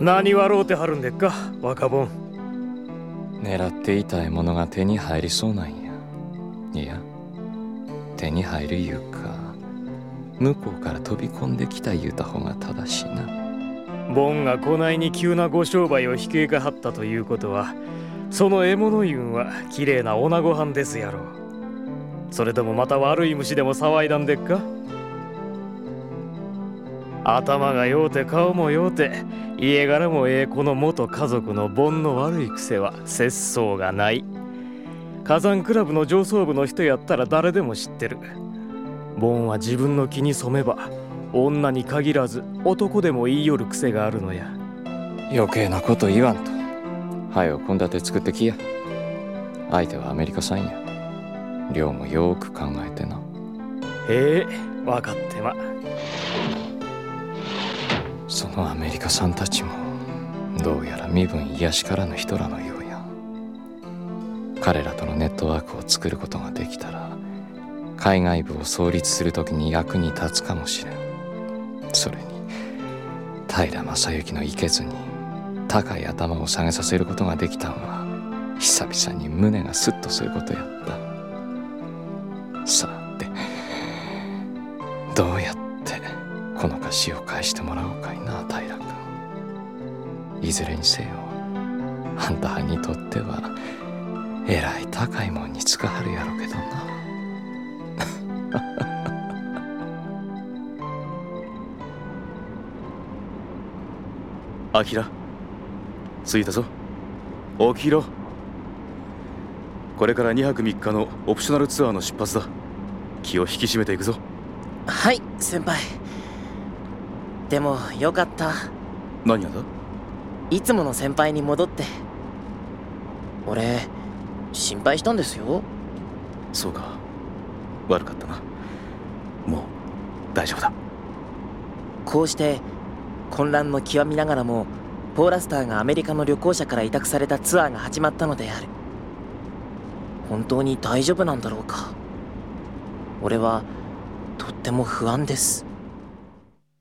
何笑うてはるんでっか若ボン狙っていた獲物が手に入りそうなんや。いや手に入るいうか向こうから飛び込んできた言うた方が正しいな。ボンがこないに急なご商売を引けがはったということはその獲物いうんは綺麗な女ご飯ですやろそれともまた悪い虫でも騒いだんでっか？頭がようて顔もようて家柄もええこの元家族の盆の悪い癖は節操がない。火山クラブの上層部の人やったら誰でも知ってる。盆は自分の気に染めば女に限らず男でも言いよる癖があるのや。余計なこと言わんと。はよ献立作ってきや。相手はアメリカさんや。量もよく考えてな。へえ分かってまそのアメリカさんたちもどうやら身分癒しからぬ人らのようや。彼らとのネットワークを作ることができたら海外部を創立する時に役に立つかもしれん。それに平正幸のいけずに高い頭を下げさせることができたんは久々に胸がスッとすることやった。さてどうやってこの菓子を返してもらおうかいな平君。いずれにせよあんたはにとってはえらい高いもんにつかはるやろけどな。アキラ着いたぞ。起きろこれから2泊3日のオプショナルツアーの出発だ。気を引き締めていくぞ。はい先輩でもよかった。何がだ？いつもの先輩に戻って。俺心配したんですよ。そうか。悪かったな。もう大丈夫だ。こうして混乱の極みながらもポーラスターがアメリカの旅行者から委託されたツアーが始まったのである。本当に大丈夫なんだろうか。俺はとっても不安です